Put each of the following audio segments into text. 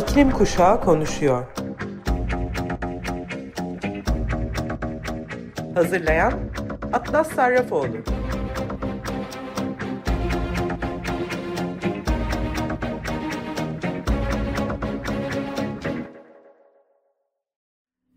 İklim Kuşağı konuşuyor. Hazırlayan Atlas Sarrafoğlu.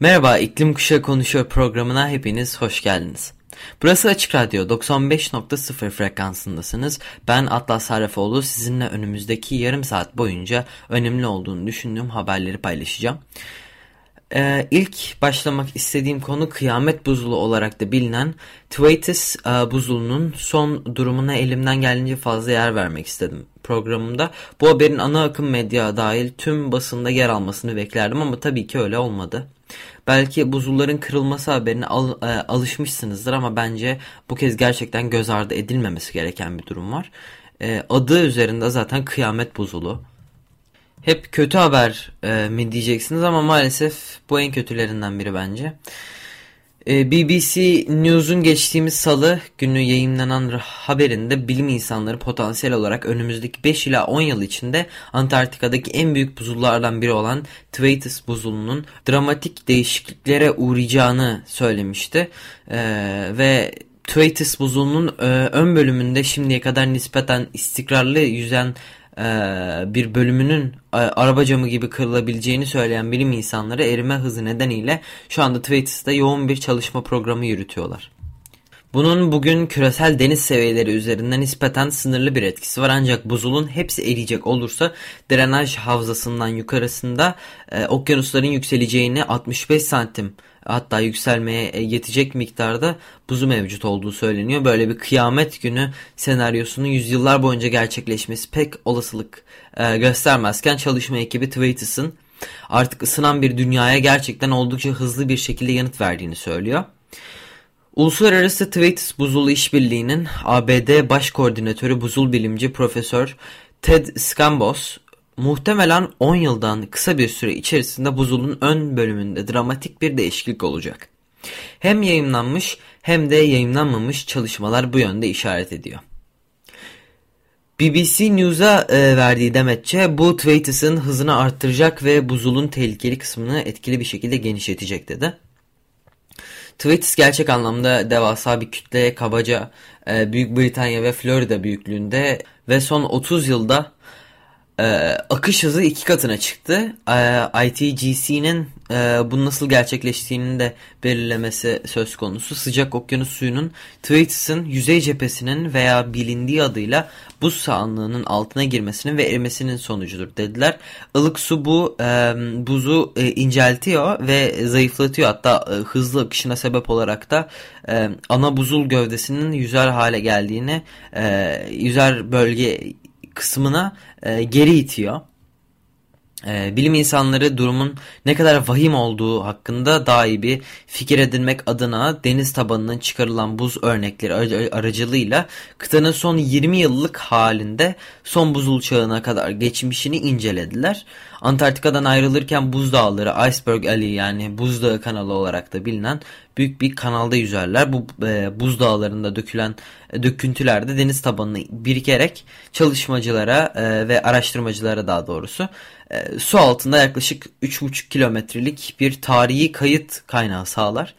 Merhaba, İklim Kuşağı Konuşuyor programına hepiniz hoş geldiniz. Burası Açık Radyo 95.0 frekansındasınız. Ben Atlas Sarrafoğlu sizinle önümüzdeki yarım saat boyunca önemli olduğunu düşündüğüm haberleri paylaşacağım. Ee, ilk başlamak istediğim konu kıyamet buzulu olarak da bilinen Thwaites e, buzulunun son durumuna elimden geldiğince fazla yer vermek istedim programımda. Bu haberin ana akım medya dahil tüm basında yer almasını beklerdim ama tabii ki öyle olmadı. Belki buzulların kırılması haberine al, e, alışmışsınızdır ama bence bu kez gerçekten göz ardı edilmemesi gereken bir durum var. E, adı üzerinde zaten kıyamet buzulu. Hep kötü haber e, mi diyeceksiniz ama maalesef bu en kötülerinden biri bence. Ee, BBC News'un geçtiğimiz salı günü yayınlanan haberinde bilim insanları potansiyel olarak önümüzdeki 5 ila 10 yıl içinde Antarktika'daki en büyük buzullardan biri olan Thwaites buzulunun dramatik değişikliklere uğrayacağını söylemişti. Ee, ve Thwaites buzulunun e, ön bölümünde şimdiye kadar nispeten istikrarlı yüzen bir bölümünün e, araba camı gibi kırılabileceğini söyleyen bilim insanları erime hızı nedeniyle şu anda Thwaitis'te yoğun bir çalışma programı yürütüyorlar. Bunun bugün küresel deniz seviyeleri üzerinden nispeten sınırlı bir etkisi var ancak buzulun hepsi eriyecek olursa drenaj havzasından yukarısında e, okyanusların yükseleceğini 65 santim hatta yükselmeye e, yetecek miktarda buzu mevcut olduğu söyleniyor. Böyle bir kıyamet günü senaryosunun yüzyıllar boyunca gerçekleşmesi pek olasılık e, göstermezken çalışma ekibi Thwaitis'in artık ısınan bir dünyaya gerçekten oldukça hızlı bir şekilde yanıt verdiğini söylüyor. Uluslararası Thwaites Buzulu İşbirliği'nin ABD Baş Koordinatörü Buzul Bilimci Profesör Ted Scambos Muhtemelen 10 yıldan kısa bir süre içerisinde buzulun ön bölümünde dramatik bir değişiklik olacak. Hem yayınlanmış hem de yayınlanmamış çalışmalar bu yönde işaret ediyor. BBC News'a e, verdiği demetçe bu Thwaitis'in hızını arttıracak ve buzulun tehlikeli kısmını etkili bir şekilde genişletecek dedi. Thwaitis gerçek anlamda devasa bir kütle kabaca e, Büyük Britanya ve Florida büyüklüğünde ve son 30 yılda e, akış hızı iki katına çıktı. E, ITGC'nin e, bunun nasıl gerçekleştiğini de belirlemesi söz konusu. Sıcak okyanus suyunun Thwaitis'in yüzey cephesinin veya bilindiği adıyla buz sahanlığının altına girmesinin ve erimesinin sonucudur dediler. Ilık su bu e, buzu e, inceltiyor ve zayıflatıyor. Hatta e, hızlı akışına sebep olarak da e, ana buzul gövdesinin yüzer hale geldiğini, e, yüzer bölge kısmına e, geri itiyor. E, bilim insanları durumun ne kadar vahim olduğu hakkında daha iyi bir fikir edinmek adına deniz tabanının çıkarılan buz örnekleri aracılığıyla kıtanın son 20 yıllık halinde son buzul çağına kadar geçmişini incelediler. Antarktika'dan ayrılırken buzdağları Iceberg Alley yani buzdağı kanalı olarak da bilinen büyük bir kanalda yüzerler. Bu e, buzdağlarında dökülen e, döküntüler de deniz tabanını birikerek çalışmacılara e, ve araştırmacılara daha doğrusu e, su altında yaklaşık 3,5 kilometrelik bir tarihi kayıt kaynağı sağlar.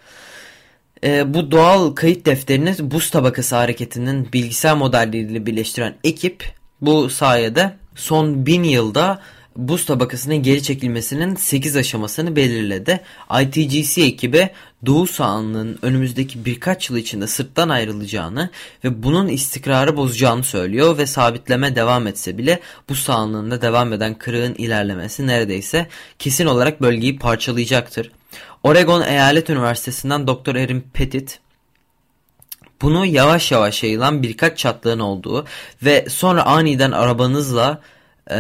E, bu doğal kayıt defterini buz tabakası hareketinin bilgisayar modelleriyle birleştiren ekip bu sayede son bin yılda buz tabakasının geri çekilmesinin 8 aşamasını belirledi. ITGC ekibi Doğu sahanlığının önümüzdeki birkaç yıl içinde sırttan ayrılacağını ve bunun istikrarı bozacağını söylüyor ve sabitleme devam etse bile bu sahanlığında devam eden kırığın ilerlemesi neredeyse kesin olarak bölgeyi parçalayacaktır. Oregon Eyalet Üniversitesi'nden Dr. Erin Pettit bunu yavaş yavaş yayılan birkaç çatlığın olduğu ve sonra aniden arabanızla e,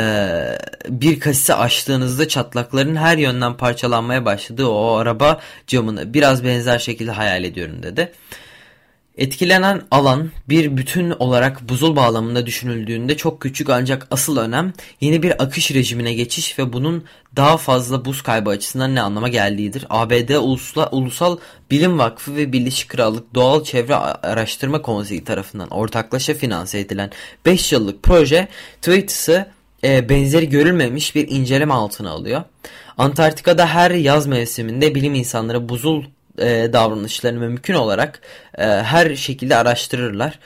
bir kasisi açtığınızda çatlakların her yönden parçalanmaya başladığı o araba camını biraz benzer şekilde hayal ediyorum dedi. Etkilenen alan bir bütün olarak buzul bağlamında düşünüldüğünde çok küçük ancak asıl önem yeni bir akış rejimine geçiş ve bunun daha fazla buz kaybı açısından ne anlama geldiğidir. ABD Ulusal, Ulusal Bilim Vakfı ve Birleşik Krallık Doğal Çevre Araştırma Konseyi tarafından ortaklaşa finanse edilen 5 yıllık proje Thwaitis'ı e, benzeri görülmemiş bir inceleme altına alıyor. Antarktika'da her yaz mevsiminde bilim insanları buzul e, davranışlarını mümkün olarak e, her şekilde araştırırlar.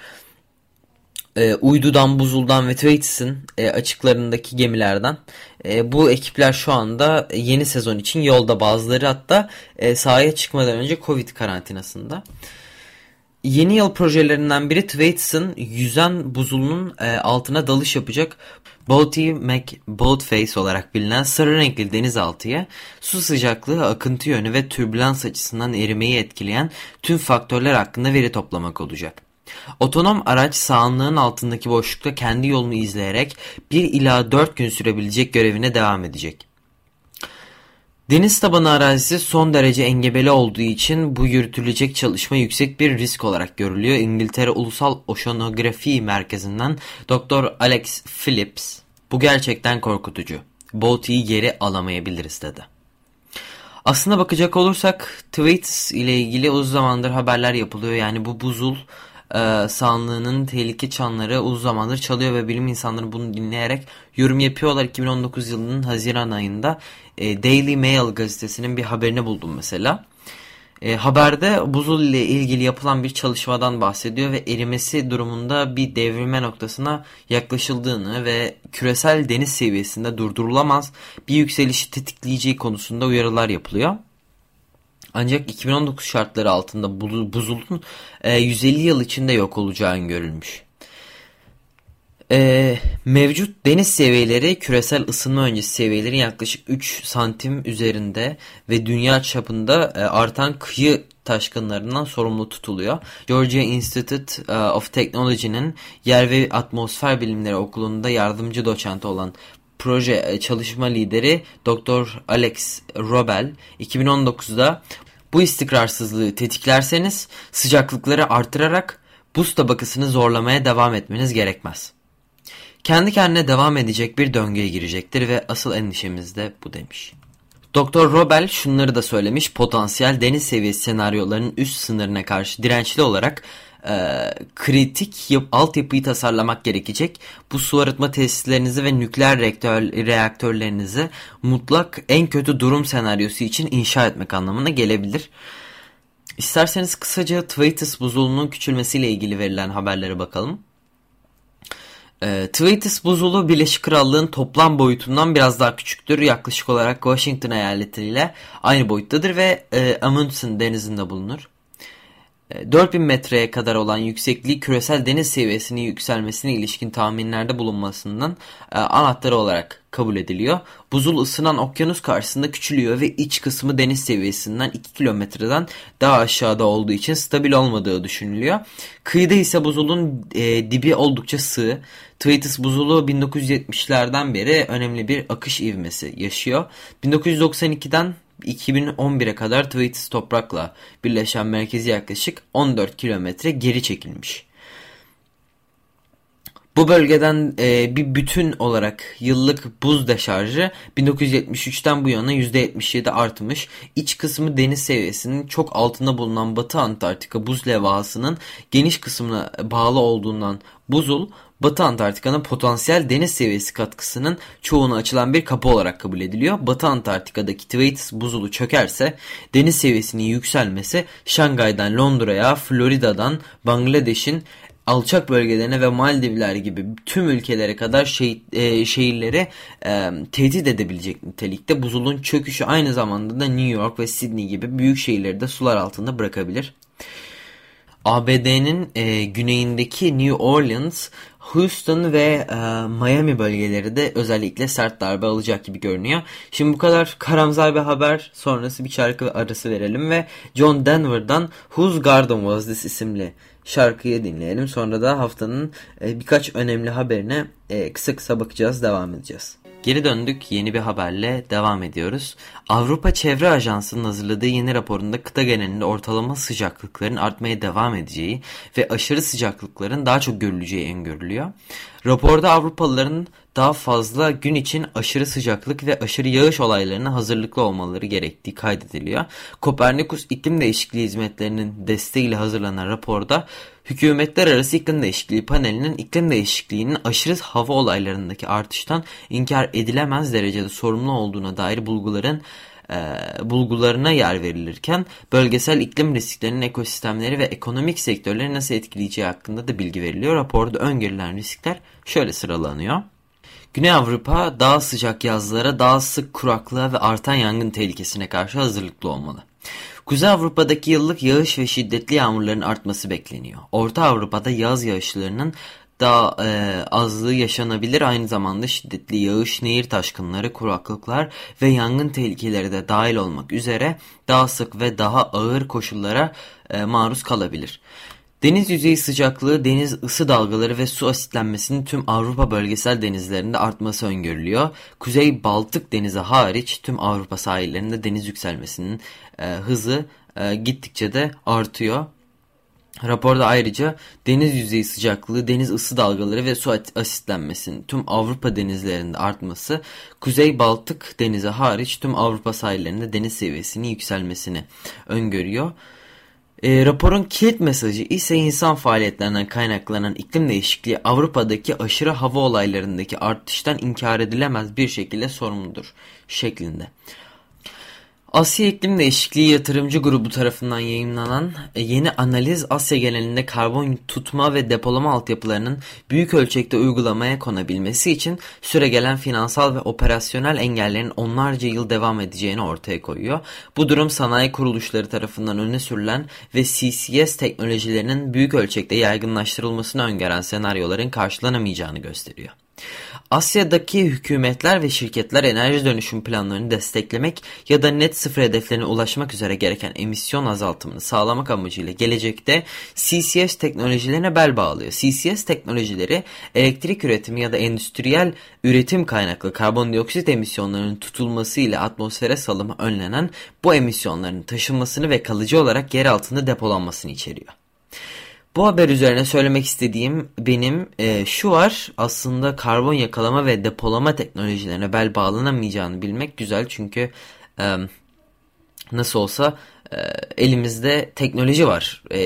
E, uydudan, buzuldan ve Thwaitis'in e, açıklarındaki gemilerden e, bu ekipler şu anda yeni sezon için yolda bazıları hatta e, sahaya çıkmadan önce Covid karantinasında. Yeni yıl projelerinden biri Thwaitis'in yüzen buzulunun e, altına dalış yapacak Boaty McBoatface olarak bilinen sarı renkli denizaltıya su sıcaklığı, akıntı yönü ve türbülans açısından erimeyi etkileyen tüm faktörler hakkında veri toplamak olacak. Otonom araç sağanlığın altındaki boşlukta kendi yolunu izleyerek 1 ila 4 gün sürebilecek görevine devam edecek. Deniz tabanı arazisi son derece engebeli olduğu için bu yürütülecek çalışma yüksek bir risk olarak görülüyor. İngiltere Ulusal Oşanografi Merkezi'nden Dr. Alex Phillips bu gerçekten korkutucu. Boaty'yi geri alamayabiliriz dedi. Aslına bakacak olursak Thwaites ile ilgili uzun zamandır haberler yapılıyor. Yani bu buzul e, sahanlığının tehlike çanları uzun zamandır çalıyor ve bilim insanları bunu dinleyerek yorum yapıyorlar. 2019 yılının Haziran ayında e, Daily Mail gazetesinin bir haberini buldum mesela. E, haberde buzul ile ilgili yapılan bir çalışmadan bahsediyor ve erimesi durumunda bir devrilme noktasına yaklaşıldığını ve küresel deniz seviyesinde durdurulamaz bir yükselişi tetikleyeceği konusunda uyarılar yapılıyor. Ancak 2019 şartları altında buzulun e, 150 yıl içinde yok olacağı görülmüş. E, mevcut deniz seviyeleri küresel ısınma öncesi seviyelerin yaklaşık 3 santim üzerinde ve dünya çapında e, artan kıyı taşkınlarından sorumlu tutuluyor. Georgia Institute e, of Technology'nin Yer ve Atmosfer Bilimleri Okulu'nda yardımcı doçent olan proje e, çalışma lideri Dr. Alex Robel 2019'da bu istikrarsızlığı tetiklerseniz sıcaklıkları artırarak buz tabakasını zorlamaya devam etmeniz gerekmez. Kendi kendine devam edecek bir döngüye girecektir ve asıl endişemiz de bu demiş. Doktor Robel şunları da söylemiş potansiyel deniz seviyesi senaryolarının üst sınırına karşı dirençli olarak e, kritik yap, altyapıyı tasarlamak gerekecek. Bu su arıtma tesislerinizi ve nükleer reaktör, reaktörlerinizi mutlak en kötü durum senaryosu için inşa etmek anlamına gelebilir. İsterseniz kısaca Thwaites buzulunun küçülmesiyle ilgili verilen haberlere bakalım. E, Thwaites buzulu Birleşik Krallığın toplam boyutundan biraz daha küçüktür. Yaklaşık olarak Washington eyaletiyle aynı boyuttadır ve e, Amundsen denizinde bulunur. 4000 e, metreye kadar olan yüksekliği küresel deniz seviyesinin yükselmesine ilişkin tahminlerde bulunmasından e, anahtarı olarak kabul ediliyor. Buzul ısınan okyanus karşısında küçülüyor ve iç kısmı deniz seviyesinden 2 kilometreden daha aşağıda olduğu için stabil olmadığı düşünülüyor. Kıyıda ise buzulun e, dibi oldukça sığ. Thwaites buzulu 1970'lerden beri önemli bir akış ivmesi yaşıyor. 1992'den 2011'e kadar Thwaites toprakla birleşen merkezi yaklaşık 14 kilometre geri çekilmiş. Bu bölgeden e, bir bütün olarak yıllık buz deşarjı 1973'ten bu yana %77 artmış. İç kısmı deniz seviyesinin çok altında bulunan Batı Antarktika buz levhasının geniş kısmına bağlı olduğundan buzul Batı Antarktika'nın potansiyel deniz seviyesi katkısının çoğuna açılan bir kapı olarak kabul ediliyor. Batı Antarktika'daki Thwaites buzulu çökerse deniz seviyesinin yükselmesi Şangay'dan Londra'ya, Florida'dan Bangladeş'in alçak bölgelerine ve Maldivler gibi tüm ülkelere kadar şey, e, şehirleri e, tehdit edebilecek nitelikte buzulun çöküşü aynı zamanda da New York ve Sydney gibi büyük şehirleri de sular altında bırakabilir. ABD'nin e, güneyindeki New Orleans, Houston ve e, Miami bölgeleri de özellikle sert darbe alacak gibi görünüyor. Şimdi bu kadar karamsar bir haber sonrası bir şarkı arası verelim ve John Denver'dan Whose Garden Was This isimli şarkıyı dinleyelim. Sonra da haftanın e, birkaç önemli haberine e, kısa kısa bakacağız, devam edeceğiz. Geri döndük yeni bir haberle devam ediyoruz. Avrupa Çevre Ajansı'nın hazırladığı yeni raporunda kıta genelinde ortalama sıcaklıkların artmaya devam edeceği ve aşırı sıcaklıkların daha çok görüleceği öngörülüyor. Raporda Avrupalıların daha fazla gün için aşırı sıcaklık ve aşırı yağış olaylarına hazırlıklı olmaları gerektiği kaydediliyor. Kopernikus iklim değişikliği hizmetlerinin desteğiyle hazırlanan raporda Hükümetler Arası İklim Değişikliği Paneli'nin iklim değişikliğinin aşırı hava olaylarındaki artıştan inkar edilemez derecede sorumlu olduğuna dair bulguların e, bulgularına yer verilirken bölgesel iklim risklerinin ekosistemleri ve ekonomik sektörleri nasıl etkileyeceği hakkında da bilgi veriliyor. Raporda öngörülen riskler şöyle sıralanıyor. Güney Avrupa daha sıcak yazlara, daha sık kuraklığa ve artan yangın tehlikesine karşı hazırlıklı olmalı. Kuzey Avrupa'daki yıllık yağış ve şiddetli yağmurların artması bekleniyor. Orta Avrupa'da yaz yağışlarının daha e, azlığı yaşanabilir. Aynı zamanda şiddetli yağış, nehir taşkınları, kuraklıklar ve yangın tehlikeleri de dahil olmak üzere daha sık ve daha ağır koşullara e, maruz kalabilir. Deniz yüzeyi sıcaklığı, deniz ısı dalgaları ve su asitlenmesinin tüm Avrupa bölgesel denizlerinde artması öngörülüyor. Kuzey Baltık denizi hariç tüm Avrupa sahillerinde deniz yükselmesinin e, hızı e, gittikçe de artıyor. Raporda ayrıca deniz yüzeyi sıcaklığı, deniz ısı dalgaları ve su asitlenmesinin tüm Avrupa denizlerinde artması, Kuzey Baltık denizi hariç tüm Avrupa sahillerinde deniz seviyesinin yükselmesini öngörüyor. E, raporun kilit mesajı ise insan faaliyetlerinden kaynaklanan iklim değişikliği Avrupa'daki aşırı hava olaylarındaki artıştan inkar edilemez bir şekilde sorumludur şeklinde. Asya İklim Değişikliği Yatırımcı Grubu tarafından yayınlanan e, yeni analiz Asya genelinde karbon tutma ve depolama altyapılarının büyük ölçekte uygulamaya konabilmesi için süregelen finansal ve operasyonel engellerin onlarca yıl devam edeceğini ortaya koyuyor. Bu durum sanayi kuruluşları tarafından öne sürülen ve CCS teknolojilerinin büyük ölçekte yaygınlaştırılmasını öngören senaryoların karşılanamayacağını gösteriyor. Asya'daki hükümetler ve şirketler enerji dönüşüm planlarını desteklemek ya da net sıfır hedeflerine ulaşmak üzere gereken emisyon azaltımını sağlamak amacıyla gelecekte CCS teknolojilerine bel bağlıyor. CCS teknolojileri elektrik üretimi ya da endüstriyel üretim kaynaklı karbondioksit emisyonlarının tutulması ile atmosfere salımı önlenen bu emisyonların taşınmasını ve kalıcı olarak yer altında depolanmasını içeriyor. Bu haber üzerine söylemek istediğim benim e, şu var aslında karbon yakalama ve depolama teknolojilerine bel bağlanamayacağını bilmek güzel çünkü e, nasıl olsa e, elimizde teknoloji var e,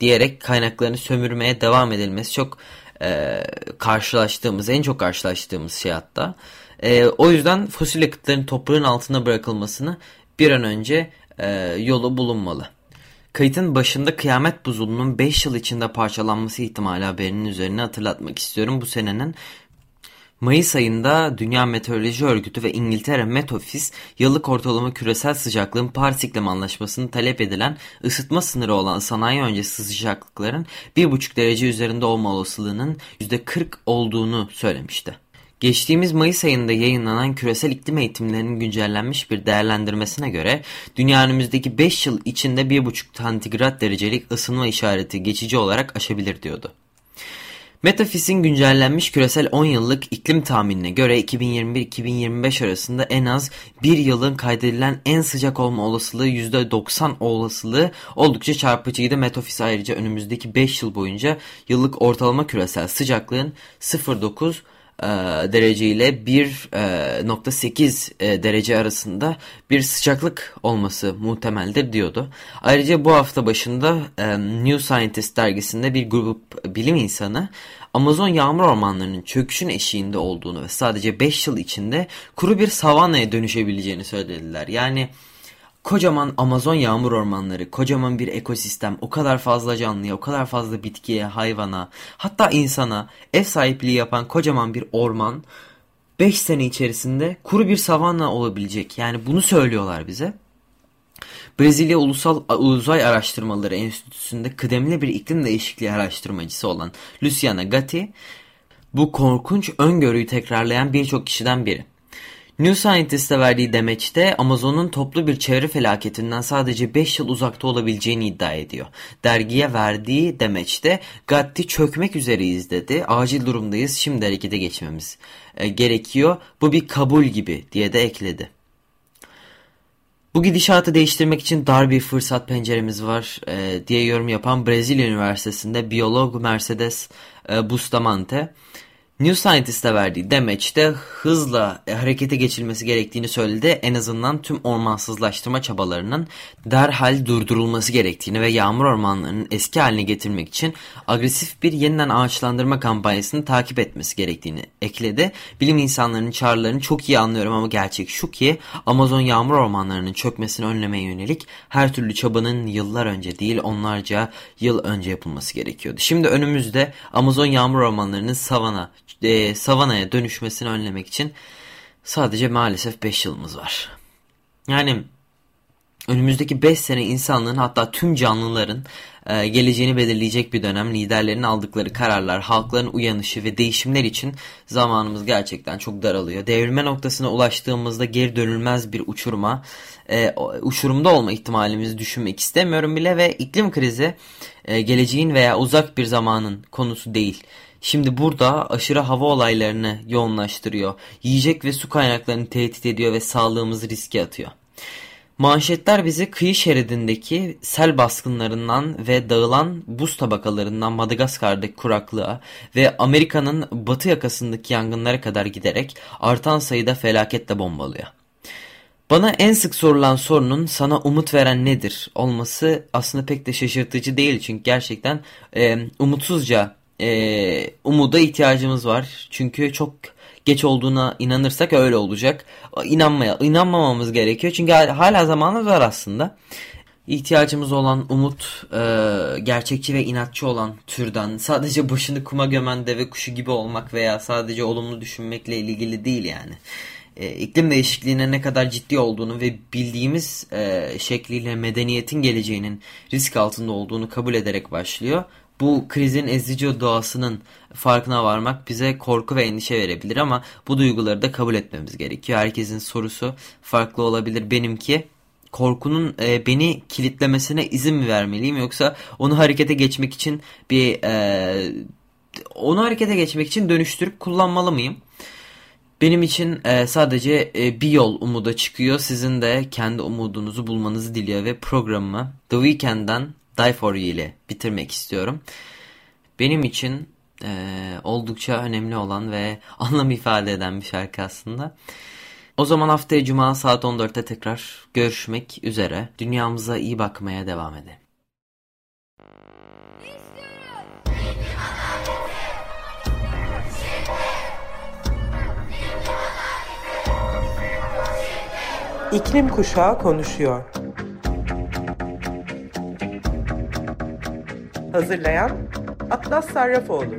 diyerek kaynaklarını sömürmeye devam edilmesi çok e, karşılaştığımız en çok karşılaştığımız şey hatta. E, o yüzden fosil yakıtların toprağın altına bırakılmasını bir an önce e, yolu bulunmalı. Kayıtın başında kıyamet buzulunun 5 yıl içinde parçalanması ihtimali haberinin üzerine hatırlatmak istiyorum. Bu senenin Mayıs ayında Dünya Meteoroloji Örgütü ve İngiltere Met Office yıllık ortalama küresel sıcaklığın Paris İklim Anlaşması'nı talep edilen ısıtma sınırı olan sanayi öncesi sıcaklıkların 1,5 derece üzerinde olma olasılığının %40 olduğunu söylemişti. Geçtiğimiz Mayıs ayında yayınlanan küresel iklim eğitimlerinin güncellenmiş bir değerlendirmesine göre dünya önümüzdeki 5 yıl içinde 1,5 santigrat derecelik ısınma işareti geçici olarak aşabilir diyordu. Metafis'in güncellenmiş küresel 10 yıllık iklim tahminine göre 2021-2025 arasında en az bir yılın kaydedilen en sıcak olma olasılığı %90 olasılığı oldukça çarpıcıydı. Metafis ayrıca önümüzdeki 5 yıl boyunca yıllık ortalama küresel sıcaklığın 0.9 e, derece ile 1.8 e, e, derece arasında bir sıcaklık olması muhtemeldir diyordu. Ayrıca bu hafta başında New Scientist dergisinde bir grup bilim insanı Amazon yağmur ormanlarının çöküşün eşiğinde olduğunu ve sadece 5 yıl içinde kuru bir savanaya dönüşebileceğini söylediler. Yani kocaman Amazon yağmur ormanları, kocaman bir ekosistem, o kadar fazla canlıya, o kadar fazla bitkiye, hayvana, hatta insana ev sahipliği yapan kocaman bir orman 5 sene içerisinde kuru bir savanna olabilecek. Yani bunu söylüyorlar bize. Brezilya Ulusal Uzay Araştırmaları Enstitüsü'nde kıdemli bir iklim değişikliği araştırmacısı olan Luciana Gatti bu korkunç öngörüyü tekrarlayan birçok kişiden biri. New Scientist'e verdiği demeçte Amazon'un toplu bir çevre felaketinden sadece 5 yıl uzakta olabileceğini iddia ediyor. Dergiye verdiği demeçte Gatti çökmek üzereyiz dedi. Acil durumdayız şimdi harekete geçmemiz e, gerekiyor. Bu bir kabul gibi diye de ekledi. Bu gidişatı değiştirmek için dar bir fırsat penceremiz var e, diye yorum yapan Brezilya Üniversitesi'nde biyolog Mercedes e, Bustamante New Scientist'e verdiği demeçte hızla e, harekete geçilmesi gerektiğini söyledi. En azından tüm ormansızlaştırma çabalarının derhal durdurulması gerektiğini ve yağmur ormanlarının eski haline getirmek için agresif bir yeniden ağaçlandırma kampanyasını takip etmesi gerektiğini ekledi. Bilim insanlarının çağrılarını çok iyi anlıyorum ama gerçek şu ki Amazon yağmur ormanlarının çökmesini önlemeye yönelik her türlü çabanın yıllar önce değil onlarca yıl önce yapılması gerekiyordu. Şimdi önümüzde Amazon yağmur ormanlarının savana e, savanaya dönüşmesini önlemek için sadece maalesef 5 yılımız var. Yani önümüzdeki 5 sene insanlığın hatta tüm canlıların e, geleceğini belirleyecek bir dönem. Liderlerin aldıkları kararlar, halkların uyanışı ve değişimler için zamanımız gerçekten çok daralıyor. Devrilme noktasına ulaştığımızda geri dönülmez bir uçurma, e, uçurumda olma ihtimalimizi düşünmek istemiyorum bile ve iklim krizi e, geleceğin veya uzak bir zamanın konusu değil. Şimdi burada aşırı hava olaylarını yoğunlaştırıyor. Yiyecek ve su kaynaklarını tehdit ediyor ve sağlığımızı riske atıyor. Manşetler bizi kıyı şeridindeki sel baskınlarından ve dağılan buz tabakalarından Madagaskar'daki kuraklığa ve Amerika'nın batı yakasındaki yangınlara kadar giderek artan sayıda felaketle bombalıyor. Bana en sık sorulan sorunun sana umut veren nedir olması aslında pek de şaşırtıcı değil çünkü gerçekten e, umutsuzca e, umuda ihtiyacımız var. Çünkü çok geç olduğuna inanırsak öyle olacak. İnanmaya, inanmamamız gerekiyor. Çünkü hala zamanımız var aslında. İhtiyacımız olan umut, e, gerçekçi ve inatçı olan türden sadece başını kuma gömen deve kuşu gibi olmak veya sadece olumlu düşünmekle ilgili değil yani. E, iklim değişikliğine ne kadar ciddi olduğunu ve bildiğimiz e, şekliyle medeniyetin geleceğinin risk altında olduğunu kabul ederek başlıyor bu krizin ezici doğasının farkına varmak bize korku ve endişe verebilir ama bu duyguları da kabul etmemiz gerekiyor. Herkesin sorusu farklı olabilir. Benimki korkunun e, beni kilitlemesine izin mi vermeliyim yoksa onu harekete geçmek için bir e, onu harekete geçmek için dönüştürüp kullanmalı mıyım? Benim için e, sadece e, bir yol umuda çıkıyor. Sizin de kendi umudunuzu bulmanızı diliyor ve programımı The Weeknd'den Die For You ile bitirmek istiyorum. Benim için e, oldukça önemli olan ve anlam ifade eden bir şarkı aslında. O zaman haftaya Cuma saat 14'te tekrar görüşmek üzere. Dünyamıza iyi bakmaya devam edelim. İklim Kuşağı konuşuyor. Hazırlayan Atlas Sarrafoğlu